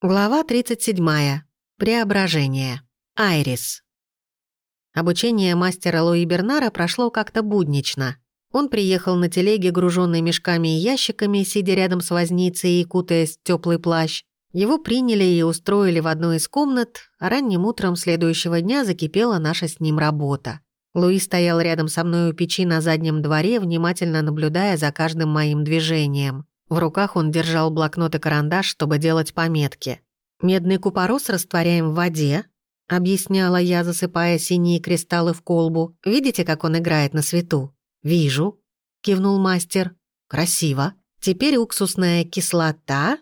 Глава 37. Преображение. Айрис. Обучение мастера Луи Бернара прошло как-то буднично. Он приехал на телеге, груженной мешками и ящиками, сидя рядом с возницей и кутаясь в теплый плащ. Его приняли и устроили в одной из комнат, а ранним утром следующего дня закипела наша с ним работа. Луи стоял рядом со мной у печи на заднем дворе, внимательно наблюдая за каждым моим движением. В руках он держал блокнот и карандаш, чтобы делать пометки. «Медный купорос растворяем в воде», — объясняла я, засыпая синие кристаллы в колбу. «Видите, как он играет на свету?» «Вижу», — кивнул мастер. «Красиво. Теперь уксусная кислота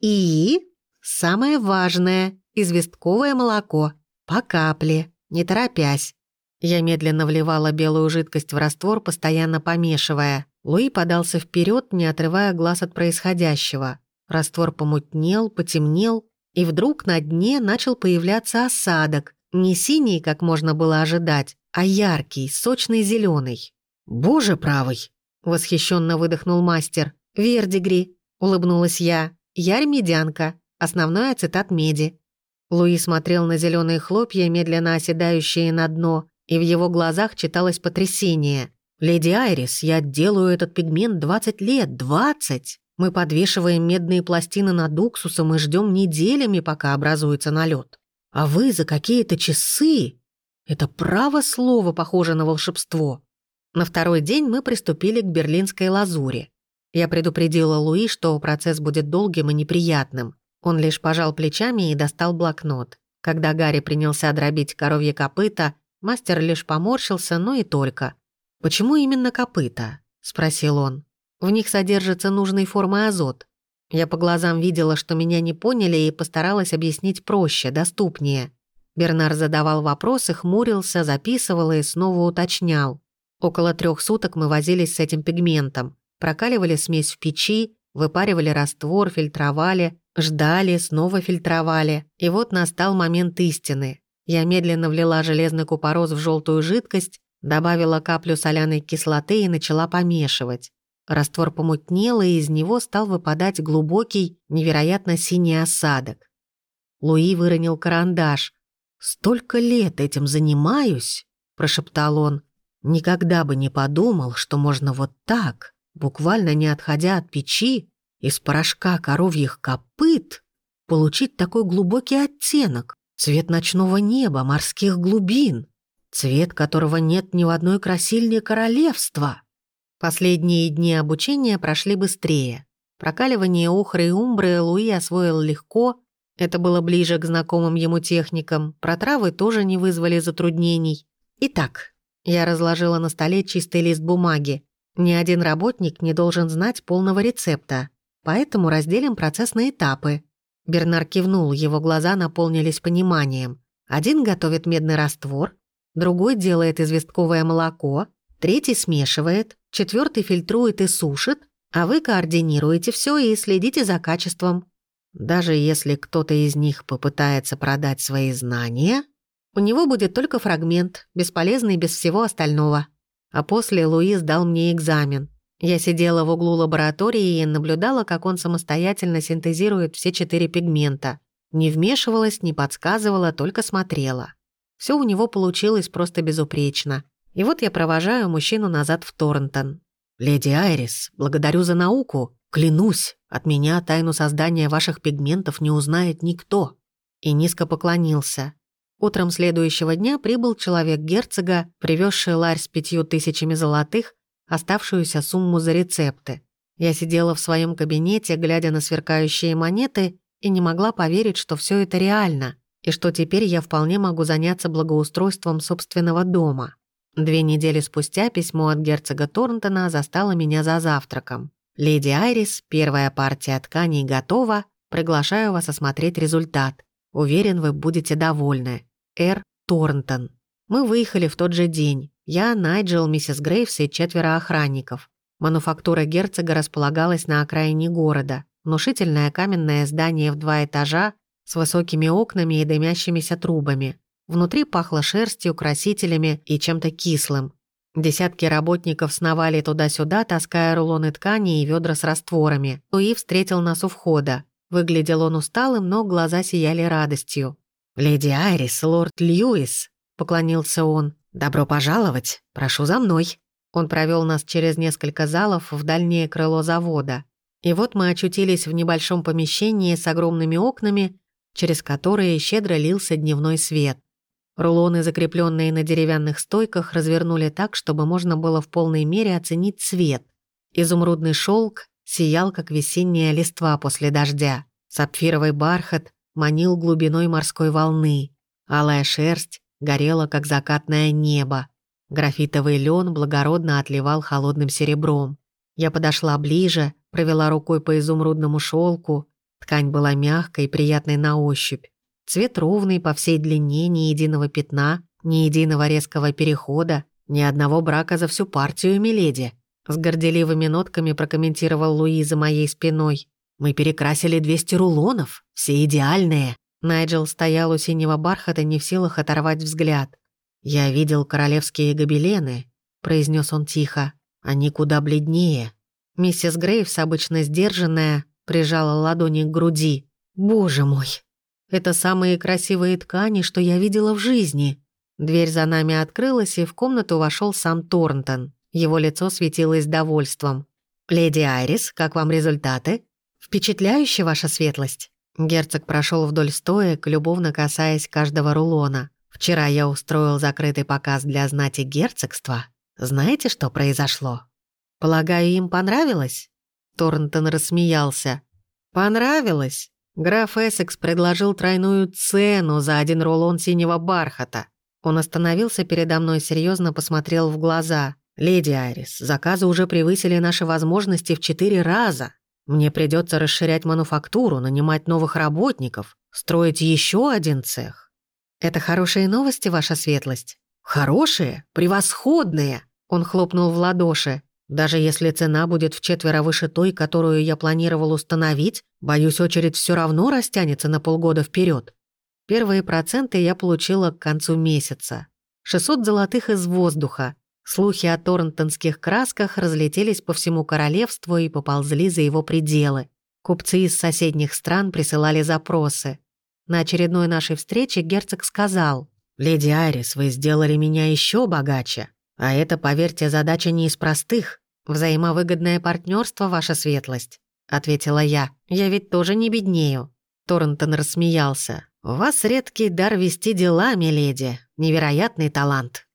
и... самое важное — известковое молоко. По капле, не торопясь». Я медленно вливала белую жидкость в раствор, постоянно помешивая. Луи подался вперед, не отрывая глаз от происходящего. Раствор помутнел, потемнел, и вдруг на дне начал появляться осадок, не синий, как можно было ожидать, а яркий, сочный зеленый. «Боже правый!» — восхищенно выдохнул мастер. «Вердигри!» — улыбнулась я. «Ярь медянка, основной ацетат меди». Луи смотрел на зеленые хлопья, медленно оседающие на дно, и в его глазах читалось потрясение. «Леди Айрис, я делаю этот пигмент 20 лет, 20! Мы подвешиваем медные пластины над уксусом и ждем неделями, пока образуется налет. А вы за какие-то часы? Это право слово похоже на волшебство». На второй день мы приступили к берлинской лазури. Я предупредила Луи, что процесс будет долгим и неприятным. Он лишь пожал плечами и достал блокнот. Когда Гарри принялся дробить коровье копыта, мастер лишь поморщился, но и только – «Почему именно копыта?» – спросил он. «В них содержится нужной формы азот. Я по глазам видела, что меня не поняли, и постаралась объяснить проще, доступнее. Бернар задавал вопросы, хмурился, записывал и снова уточнял. Около трех суток мы возились с этим пигментом. Прокаливали смесь в печи, выпаривали раствор, фильтровали, ждали, снова фильтровали. И вот настал момент истины. Я медленно влила железный купорос в желтую жидкость, Добавила каплю соляной кислоты и начала помешивать. Раствор помутнел, и из него стал выпадать глубокий, невероятно синий осадок. Луи выронил карандаш. «Столько лет этим занимаюсь», — прошептал он. «Никогда бы не подумал, что можно вот так, буквально не отходя от печи, из порошка коровьих копыт, получить такой глубокий оттенок, цвет ночного неба, морских глубин» цвет которого нет ни в одной красильне королевства. Последние дни обучения прошли быстрее. Прокаливание охры и умбры Луи освоил легко, это было ближе к знакомым ему техникам, про травы тоже не вызвали затруднений. Итак, я разложила на столе чистый лист бумаги. Ни один работник не должен знать полного рецепта, поэтому разделим процесс на этапы. Бернар кивнул, его глаза наполнились пониманием. Один готовит медный раствор, другой делает известковое молоко, третий смешивает, четвертый фильтрует и сушит, а вы координируете все и следите за качеством. Даже если кто-то из них попытается продать свои знания, у него будет только фрагмент, бесполезный без всего остального. А после Луис дал мне экзамен. Я сидела в углу лаборатории и наблюдала, как он самостоятельно синтезирует все четыре пигмента. Не вмешивалась, не подсказывала, только смотрела. Все у него получилось просто безупречно. И вот я провожаю мужчину назад в Торнтон. «Леди Айрис, благодарю за науку. Клянусь, от меня тайну создания ваших пигментов не узнает никто». И низко поклонился. Утром следующего дня прибыл человек герцога, привезший ларь с пятью тысячами золотых, оставшуюся сумму за рецепты. Я сидела в своем кабинете, глядя на сверкающие монеты, и не могла поверить, что все это реально и что теперь я вполне могу заняться благоустройством собственного дома. Две недели спустя письмо от герцога Торнтона застало меня за завтраком. «Леди Айрис, первая партия тканей готова. Приглашаю вас осмотреть результат. Уверен, вы будете довольны. Р. Торнтон». Мы выехали в тот же день. Я, Найджел, миссис Грейвс и четверо охранников. Мануфактура герцога располагалась на окраине города. Внушительное каменное здание в два этажа с высокими окнами и дымящимися трубами. Внутри пахло шерстью, красителями и чем-то кислым. Десятки работников сновали туда-сюда, таская рулоны ткани и ведра с растворами. Луи встретил нас у входа. Выглядел он усталым, но глаза сияли радостью. «Леди Айрис, лорд Льюис», — поклонился он. «Добро пожаловать, прошу за мной». Он провел нас через несколько залов в дальнее крыло завода. И вот мы очутились в небольшом помещении с огромными окнами, через которые щедро лился дневной свет. Рулоны, закрепленные на деревянных стойках, развернули так, чтобы можно было в полной мере оценить цвет. Изумрудный шелк сиял, как весенняя листва после дождя. Сапфировый бархат манил глубиной морской волны. Алая шерсть горела, как закатное небо. Графитовый лен благородно отливал холодным серебром. Я подошла ближе, провела рукой по изумрудному шелку. Ткань была мягкой, приятной на ощупь. Цвет ровный по всей длине, ни единого пятна, ни единого резкого перехода, ни одного брака за всю партию, миледи. С горделивыми нотками прокомментировал Луи за моей спиной. «Мы перекрасили 200 рулонов, все идеальные». Найджел стоял у синего бархата, не в силах оторвать взгляд. «Я видел королевские гобелены», — произнес он тихо. «Они куда бледнее». Миссис Грейвс, обычно сдержанная, прижала ладони к груди. «Боже мой, это самые красивые ткани, что я видела в жизни». Дверь за нами открылась, и в комнату вошел сам Торнтон. Его лицо светилось довольством. «Леди Айрис, как вам результаты?» «Впечатляюще, ваша светлость». Герцог прошел вдоль стоек, любовно касаясь каждого рулона. «Вчера я устроил закрытый показ для знати герцогства. Знаете, что произошло?» «Полагаю, им понравилось?» Торнтон рассмеялся. «Понравилось?» Граф Эссекс предложил тройную цену за один рулон синего бархата. Он остановился передо мной, серьезно посмотрел в глаза. «Леди Айрис, заказы уже превысили наши возможности в четыре раза. Мне придется расширять мануфактуру, нанимать новых работников, строить еще один цех». «Это хорошие новости, ваша светлость?» «Хорошие? Превосходные!» Он хлопнул в ладоши. «Даже если цена будет в четверо выше той, которую я планировал установить, боюсь, очередь все равно растянется на полгода вперед. Первые проценты я получила к концу месяца. 600 золотых из воздуха, Слухи о торнтонских красках разлетелись по всему королевству и поползли за его пределы. Купцы из соседних стран присылали запросы. На очередной нашей встрече герцог сказал, «Леди Айрис, вы сделали меня еще богаче. А это, поверьте, задача не из простых. Взаимовыгодное партнерство, ваша светлость», — ответила я. «Я ведь тоже не беднею». Торнтон рассмеялся. «У вас редкий дар вести дела, миледи. Невероятный талант».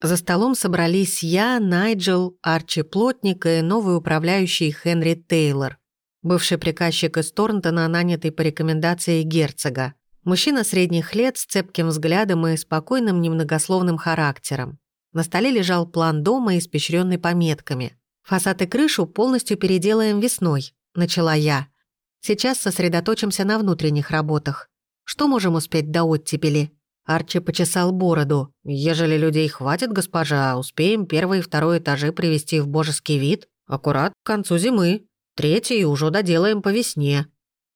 За столом собрались я, Найджел, Арчи Плотник и новый управляющий Хенри Тейлор, бывший приказчик из Торнтона, нанятый по рекомендации герцога. Мужчина средних лет с цепким взглядом и спокойным немногословным характером. На столе лежал план дома, испещренный пометками. «Фасад и крышу полностью переделаем весной», — начала я. «Сейчас сосредоточимся на внутренних работах. Что можем успеть до оттепели?» Арчи почесал бороду. «Ежели людей хватит, госпожа, успеем первый и второй этажи привести в божеский вид. Аккурат к концу зимы. Третий уже доделаем по весне.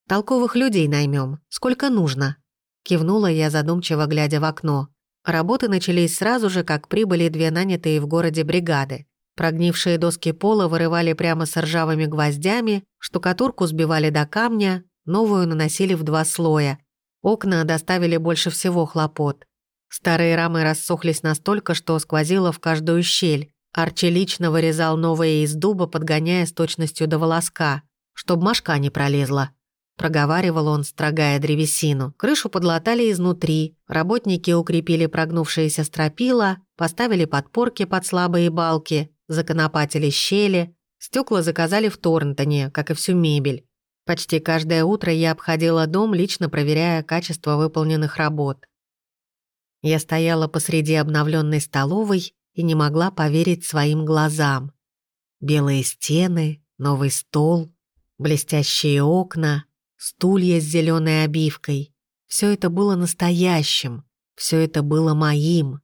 Толковых людей наймем. Сколько нужно?» Кивнула я, задумчиво глядя в окно. Работы начались сразу же, как прибыли две нанятые в городе бригады. Прогнившие доски пола вырывали прямо с ржавыми гвоздями, штукатурку сбивали до камня, новую наносили в два слоя — Окна доставили больше всего хлопот. Старые рамы рассохлись настолько, что сквозило в каждую щель. Арчи лично вырезал новые из дуба, подгоняя с точностью до волоска, чтоб мошка не пролезла. Проговаривал он, строгая древесину. Крышу подлатали изнутри, работники укрепили прогнувшиеся стропила, поставили подпорки под слабые балки, законопатили щели. Стекла заказали в Торнтоне, как и всю мебель. Почти каждое утро я обходила дом, лично проверяя качество выполненных работ. Я стояла посреди обновленной столовой и не могла поверить своим глазам. Белые стены, новый стол, блестящие окна, стулья с зеленой обивкой. Все это было настоящим, все это было моим.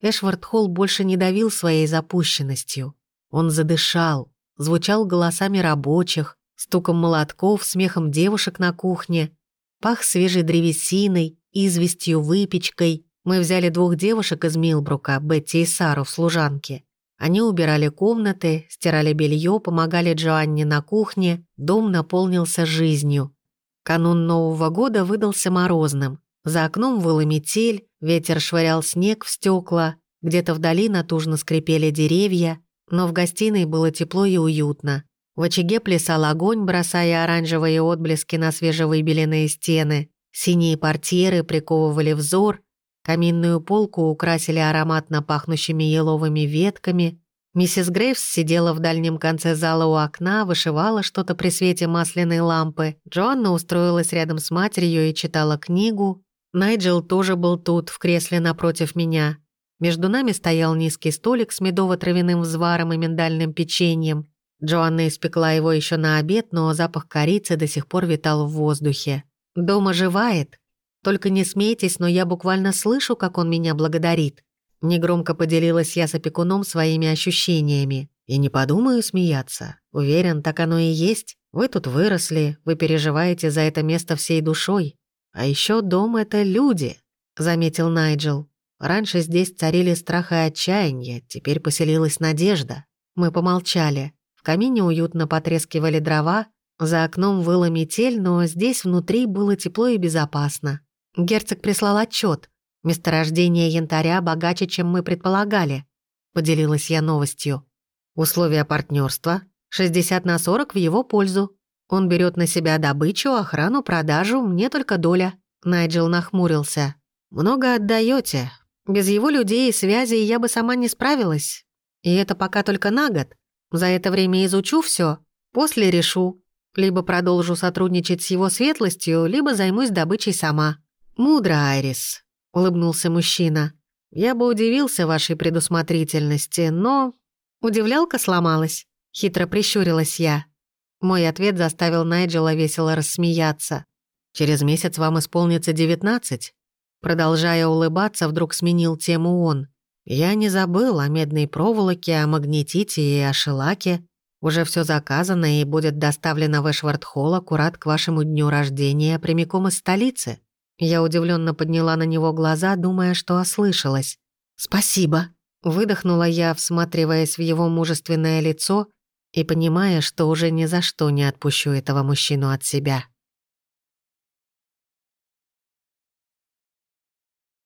Эшвард Холл больше не давил своей запущенностью. Он задышал, звучал голосами рабочих, стуком молотков, смехом девушек на кухне. Пах свежей древесиной, известью, выпечкой. Мы взяли двух девушек из Милбрука, Бетти и Сару в служанке. Они убирали комнаты, стирали белье, помогали Джоанне на кухне, дом наполнился жизнью. Канун Нового года выдался морозным. За окном выла метель, ветер швырял снег в стекла, где-то вдали натужно скрипели деревья, но в гостиной было тепло и уютно. В очаге плясал огонь, бросая оранжевые отблески на свежевыбеленные стены. Синие портьеры приковывали взор, каминную полку украсили ароматно пахнущими еловыми ветками. Миссис Грейвс сидела в дальнем конце зала у окна, вышивала что-то при свете масляной лампы. Джоанна устроилась рядом с матерью и читала книгу. Найджел тоже был тут, в кресле напротив меня. Между нами стоял низкий столик с медово-травяным взваром и миндальным печеньем. Джоанна испекла его еще на обед, но запах корицы до сих пор витал в воздухе. «Дом оживает. Только не смейтесь, но я буквально слышу, как он меня благодарит». Негромко поделилась я с опекуном своими ощущениями. И не подумаю смеяться. Уверен, так оно и есть. Вы тут выросли, вы переживаете за это место всей душой. А еще дом — это люди, заметил Найджел. Раньше здесь царили страх и отчаяние, теперь поселилась надежда. Мы помолчали. В камине уютно потрескивали дрова, за окном выла метель, но здесь внутри было тепло и безопасно. Герцог прислал отчет. Месторождение янтаря богаче, чем мы предполагали. Поделилась я новостью. Условия партнерства 60 на 40 в его пользу. Он берет на себя добычу, охрану, продажу, мне только доля. Найджел нахмурился. Много отдаете. Без его людей и связей я бы сама не справилась. И это пока только на год. За это время изучу все, после решу. Либо продолжу сотрудничать с его светлостью, либо займусь добычей сама. Мудро, Айрис, улыбнулся мужчина. Я бы удивился вашей предусмотрительности, но... Удивлялка сломалась. Хитро прищурилась я. Мой ответ заставил Найджела весело рассмеяться. «Через месяц вам исполнится девятнадцать». Продолжая улыбаться, вдруг сменил тему он. «Я не забыл о медной проволоке, о магнетите и о шелаке. Уже все заказано и будет доставлено в Эшвард-холл аккурат к вашему дню рождения прямиком из столицы». Я удивленно подняла на него глаза, думая, что ослышалась. «Спасибо», — выдохнула я, всматриваясь в его мужественное лицо и понимая, что уже ни за что не отпущу этого мужчину от себя.